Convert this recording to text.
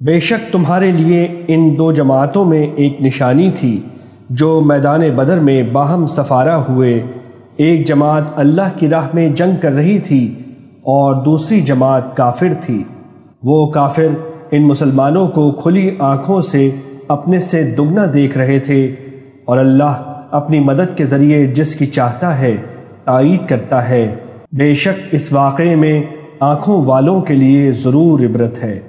بے شک تمہارے لیے ان دو جماعتوں میں ایک نشانی تھی جو میدان بدر میں باہم سفارہ ہوئے۔ ایک جماعت اللہ کی راہ میں جنگ کر رہی تھی اور دوسری جماعت کافر تھی۔ وہ کافر ان مسلمانوں کو کھلی آنکھوں سے اپنے سے دگنا دیکھ رہے تھے اور اللہ اپنی مدد کے ذریعے جس کی چاہتا ہے تائید کرتا ہے۔ بے شک اس واقعے میں آنکھوں والوں کے لیے ضرور عبرت ہے۔